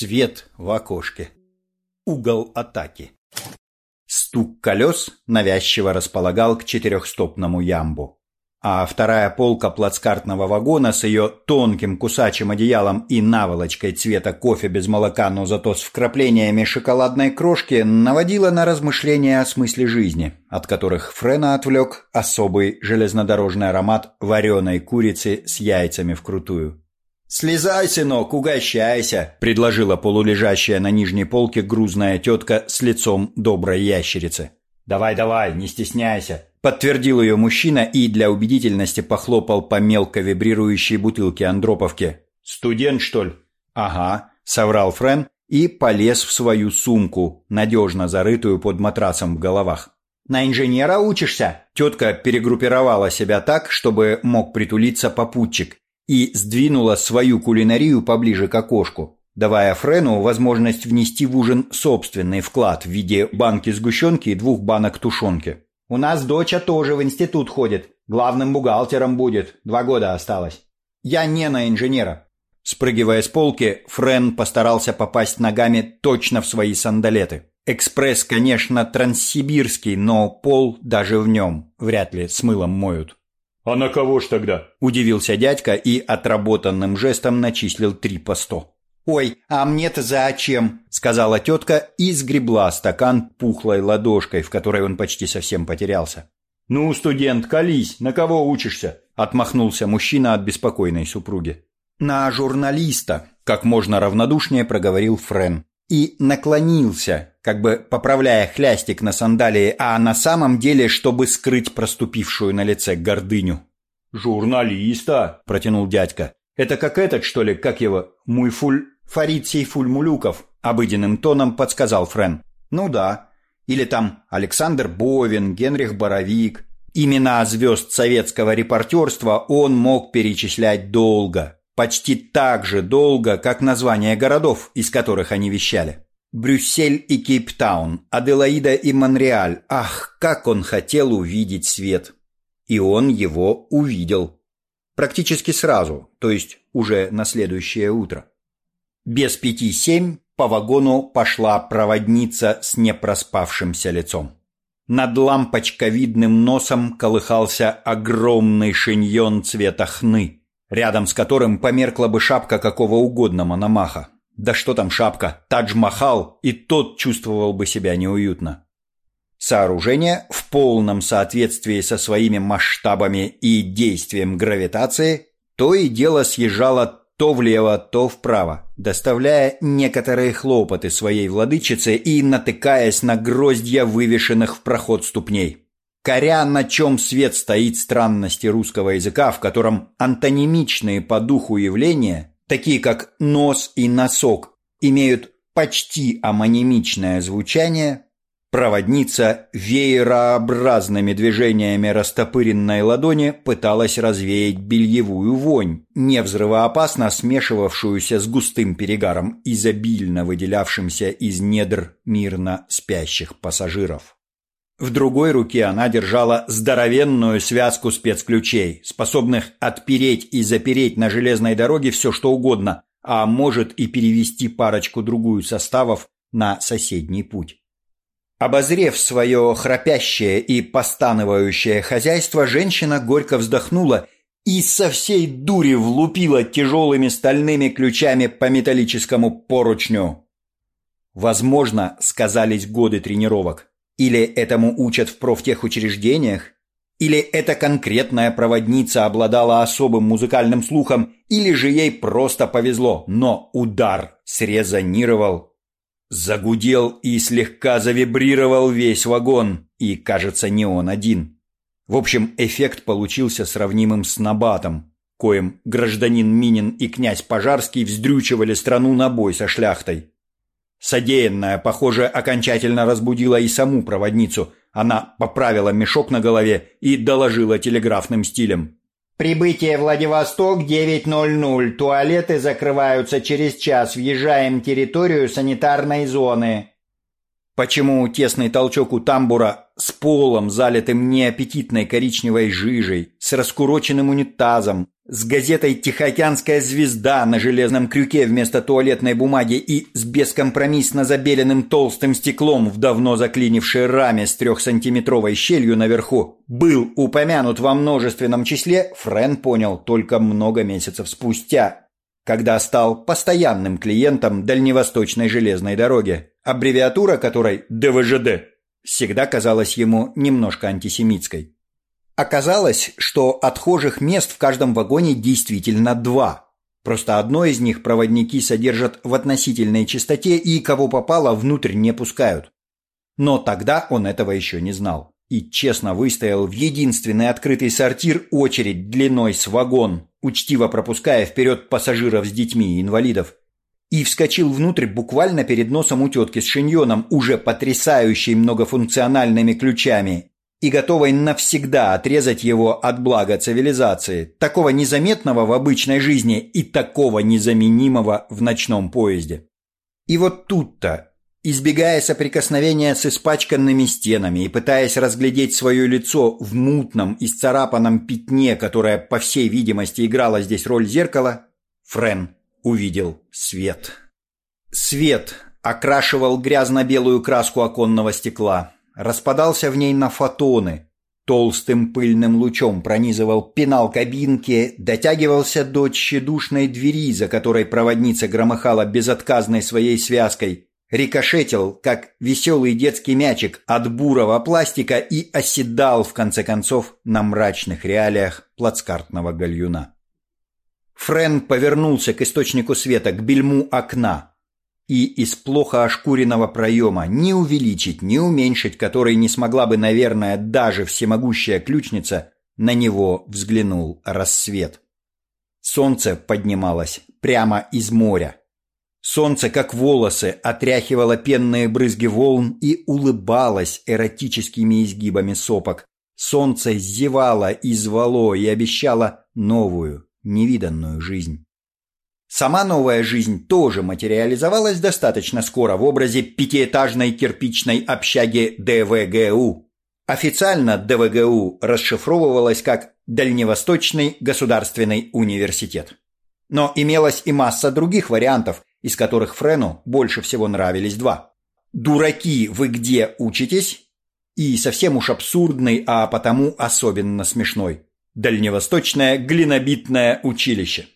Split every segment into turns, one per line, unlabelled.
Свет в окошке. Угол атаки. Стук колес навязчиво располагал к четырехстопному ямбу а вторая полка плацкартного вагона с ее тонким кусачим одеялом и наволочкой цвета кофе без молока, но зато с вкраплениями шоколадной крошки, наводила на размышления о смысле жизни, от которых Френа отвлек особый железнодорожный аромат вареной курицы с яйцами вкрутую. «Слезай, сынок, угощайся!» – предложила полулежащая на нижней полке грузная тетка с лицом доброй ящерицы. «Давай, давай, не стесняйся!» Подтвердил ее мужчина и для убедительности похлопал по мелко вибрирующей бутылке Андроповки. «Студент, что ли?» «Ага», — соврал Френ и полез в свою сумку, надежно зарытую под матрасом в головах. «На инженера учишься?» Тетка перегруппировала себя так, чтобы мог притулиться попутчик, и сдвинула свою кулинарию поближе к окошку, давая Френу возможность внести в ужин собственный вклад в виде банки сгущенки и двух банок тушенки. У нас доча тоже в институт ходит. Главным бухгалтером будет. Два года осталось. Я не на инженера. Спрыгивая с полки, Френ постарался попасть ногами точно в свои сандалеты. Экспресс, конечно, транссибирский, но пол даже в нем вряд ли с мылом моют.
«А на кого ж тогда?»
– удивился дядька и отработанным жестом начислил три по сто. «Ой, а мне-то зачем?» — сказала тетка и сгребла стакан пухлой ладошкой, в которой он почти совсем потерялся.
«Ну, студент, колись, на кого учишься?»
— отмахнулся мужчина от беспокойной супруги. «На журналиста», — как можно равнодушнее проговорил Френ. И наклонился, как бы поправляя хлястик на сандалии, а на самом деле, чтобы скрыть проступившую на лице гордыню.
«Журналиста!» – протянул дядька. «Это как этот, что ли, как его, Муйфуль
Фарид Сейфуль Мулюков, обыденным тоном подсказал Френ. Ну да. Или там Александр Бовин, Генрих Боровик. Имена звезд советского репортерства он мог перечислять долго. Почти так же долго, как названия городов, из которых они вещали. Брюссель и Кейптаун, Аделаида и Монреаль. Ах, как он хотел увидеть свет. И он его увидел. Практически сразу, то есть уже на следующее утро. Без пяти семь по вагону пошла проводница с непроспавшимся лицом. Над лампочковидным носом колыхался огромный шиньон цвета хны, рядом с которым померкла бы шапка какого угодно мономаха. Да что там шапка, Тадж-Махал, и тот чувствовал бы себя неуютно. Сооружение в полном соответствии со своими масштабами и действием гравитации то и дело съезжало то влево, то вправо, доставляя некоторые хлопоты своей владычице и натыкаясь на гроздья вывешенных в проход ступней. Коря, на чем свет стоит странности русского языка, в котором антонимичные по духу явления, такие как нос и носок, имеют почти амонимичное звучание, Проводница веерообразными движениями растопыренной ладони пыталась развеять бельевую вонь, не взрывоопасно смешивавшуюся с густым перегаром, изобильно выделявшимся из недр мирно спящих пассажиров. В другой руке она держала здоровенную связку спецключей, способных отпереть и запереть на железной дороге все что угодно, а может и перевести парочку-другую составов на соседний путь. Обозрев свое храпящее и постанывающее хозяйство, женщина горько вздохнула и со всей дури влупила тяжелыми стальными ключами по металлическому поручню. Возможно, сказались годы тренировок. Или этому учат в профтехучреждениях, или эта конкретная проводница обладала особым музыкальным слухом, или же ей просто повезло, но удар срезонировал Загудел и слегка завибрировал весь вагон, и, кажется, не он один. В общем, эффект получился сравнимым с набатом, коим гражданин Минин и князь Пожарский вздрючивали страну на бой со шляхтой. Содеянное, похоже, окончательно разбудило и саму проводницу. Она поправила мешок на голове и доложила телеграфным стилем.
Прибытие Владивосток 9.00. Туалеты закрываются через час. Въезжаем в территорию санитарной зоны.
Почему тесный толчок у тамбура с полом, залитым неаппетитной коричневой жижей, с раскуроченным унитазом, с газетой «Тихоокеанская звезда» на железном крюке вместо туалетной бумаги и с бескомпромиссно забеленным толстым стеклом в давно заклинившей раме с трехсантиметровой щелью наверху был упомянут во множественном числе, Френ понял только много месяцев спустя, когда стал постоянным клиентом Дальневосточной железной дороги, аббревиатура которой ДВЖД всегда казалась ему немножко антисемитской. Оказалось, что отхожих мест в каждом вагоне действительно два. Просто одно из них проводники содержат в относительной чистоте и кого попало внутрь не пускают. Но тогда он этого еще не знал и честно выстоял в единственный открытый сортир очередь длиной с вагон, учтиво пропуская вперед пассажиров с детьми и инвалидов. И вскочил внутрь буквально перед носом у тетки с шиньоном, уже потрясающей многофункциональными ключами, и готовой навсегда отрезать его от блага цивилизации, такого незаметного в обычной жизни и такого незаменимого в ночном поезде. И вот тут-то, избегая соприкосновения с испачканными стенами и пытаясь разглядеть свое лицо в мутном, исцарапанном пятне, которое, по всей видимости, играло здесь роль зеркала, Френ увидел свет. Свет окрашивал грязно-белую краску оконного стекла – распадался в ней на фотоны, толстым пыльным лучом пронизывал пенал кабинки, дотягивался до тщедушной двери, за которой проводница громыхала безотказной своей связкой, рикошетил, как веселый детский мячик от бурого пластика и оседал, в конце концов, на мрачных реалиях плацкартного гальюна. Френ повернулся к источнику света, к бельму окна – и из плохо ошкуренного проема, ни увеличить, ни уменьшить который не смогла бы, наверное, даже всемогущая ключница, на него взглянул рассвет. Солнце поднималось прямо из моря. Солнце, как волосы, отряхивало пенные брызги волн и улыбалось эротическими изгибами сопок. Солнце зевало и звало и обещало новую, невиданную жизнь. Сама новая жизнь тоже материализовалась достаточно скоро в образе пятиэтажной кирпичной общаги ДВГУ. Официально ДВГУ расшифровывалась как Дальневосточный государственный университет. Но имелась и масса других вариантов, из которых Френу больше всего нравились два. «Дураки, вы где учитесь?» и совсем уж абсурдный, а потому особенно смешной. Дальневосточное глинобитное училище.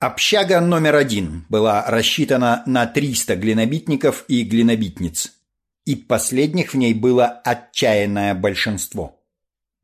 Общага номер один была рассчитана на 300 глинобитников и глинобитниц, и последних в ней было отчаянное большинство.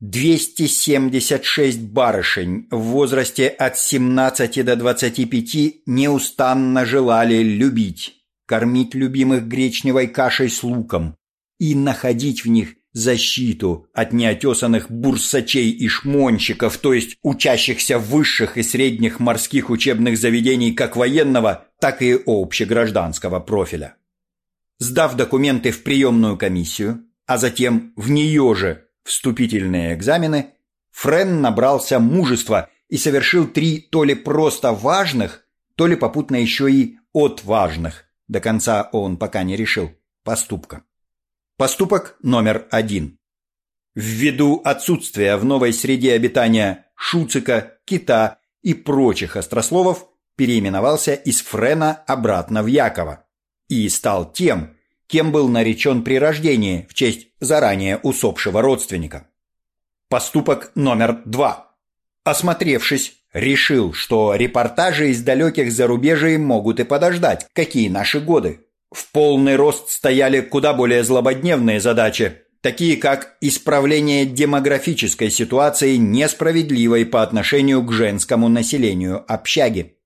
276 барышень в возрасте от 17 до 25 неустанно желали любить, кормить любимых гречневой кашей с луком и находить в них защиту от неотесанных бурсачей и шмонщиков, то есть учащихся высших и средних морских учебных заведений как военного, так и общегражданского профиля. Сдав документы в приемную комиссию, а затем в нее же вступительные экзамены, Френ набрался мужества и совершил три то ли просто важных, то ли попутно еще и от важных, до конца он пока не решил, поступка. Поступок номер один. Ввиду отсутствия в новой среде обитания шуцика, кита и прочих острословов, переименовался из Френа обратно в Якова и стал тем, кем был наречен при рождении в честь заранее усопшего родственника. Поступок номер два. Осмотревшись, решил, что репортажи из далеких зарубежий могут и подождать, какие наши годы. В полный рост стояли куда более злободневные задачи, такие как исправление демографической ситуации, несправедливой по отношению к женскому населению общаги.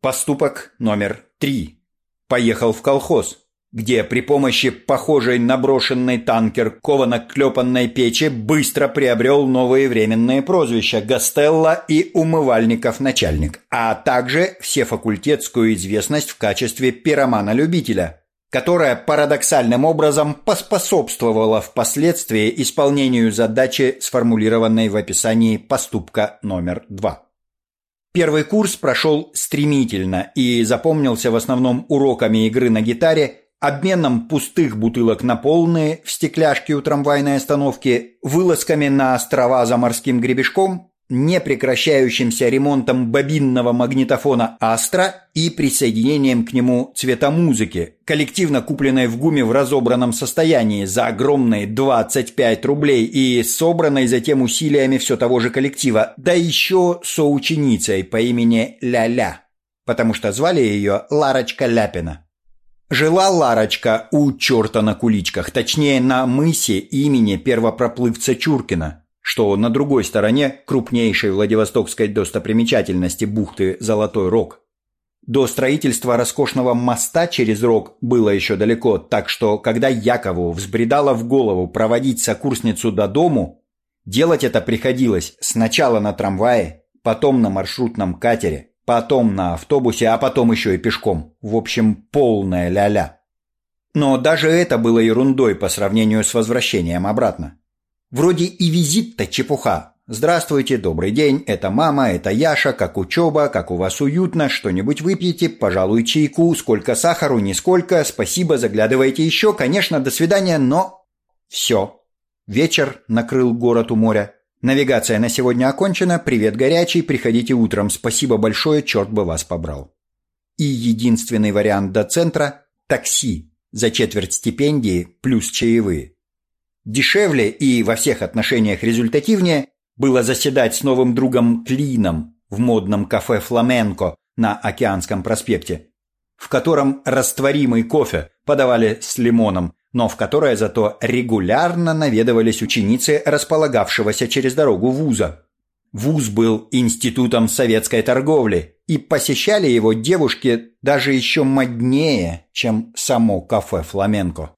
Поступок номер три. Поехал в колхоз, где при помощи похожей на брошенный танкер ковано-клепанной печи быстро приобрел новые временные прозвища Гастелла и Умывальников-начальник, а также всефакультетскую известность в качестве пиромана-любителя – которая парадоксальным образом поспособствовала впоследствии исполнению задачи, сформулированной в описании поступка номер два. Первый курс прошел стремительно и запомнился в основном уроками игры на гитаре, обменом пустых бутылок на полные в стекляшке у трамвайной остановки, вылазками на острова за морским гребешком непрекращающимся ремонтом бобинного магнитофона «Астра» и присоединением к нему цветомузыки, коллективно купленной в ГУМе в разобранном состоянии за огромные 25 рублей и собранной затем усилиями все того же коллектива, да еще соученицей по имени Ля-Ля, потому что звали ее Ларочка Ляпина. Жила Ларочка у черта на куличках, точнее на мысе имени первопроплывца Чуркина – что на другой стороне крупнейшей Владивостокской достопримечательности бухты Золотой Рог. До строительства роскошного моста через Рог было еще далеко, так что, когда Якову взбредало в голову проводить сокурсницу до дому, делать это приходилось сначала на трамвае, потом на маршрутном катере, потом на автобусе, а потом еще и пешком. В общем, полная ля-ля. Но даже это было ерундой по сравнению с возвращением обратно. Вроде и визит-то чепуха. «Здравствуйте, добрый день, это мама, это Яша, как учеба, как у вас уютно, что-нибудь выпьете, пожалуй, чайку, сколько сахару, нисколько, спасибо, заглядывайте еще, конечно, до свидания, но...» Все. Вечер накрыл город у моря. Навигация на сегодня окончена, привет горячий, приходите утром, спасибо большое, черт бы вас побрал. И единственный вариант до центра – такси за четверть стипендии плюс чаевые. Дешевле и во всех отношениях результативнее было заседать с новым другом Клином в модном кафе «Фламенко» на Океанском проспекте, в котором растворимый кофе подавали с лимоном, но в которое зато регулярно наведывались ученицы располагавшегося через дорогу вуза. Вуз был институтом советской торговли, и посещали его девушки даже еще моднее, чем само кафе «Фламенко».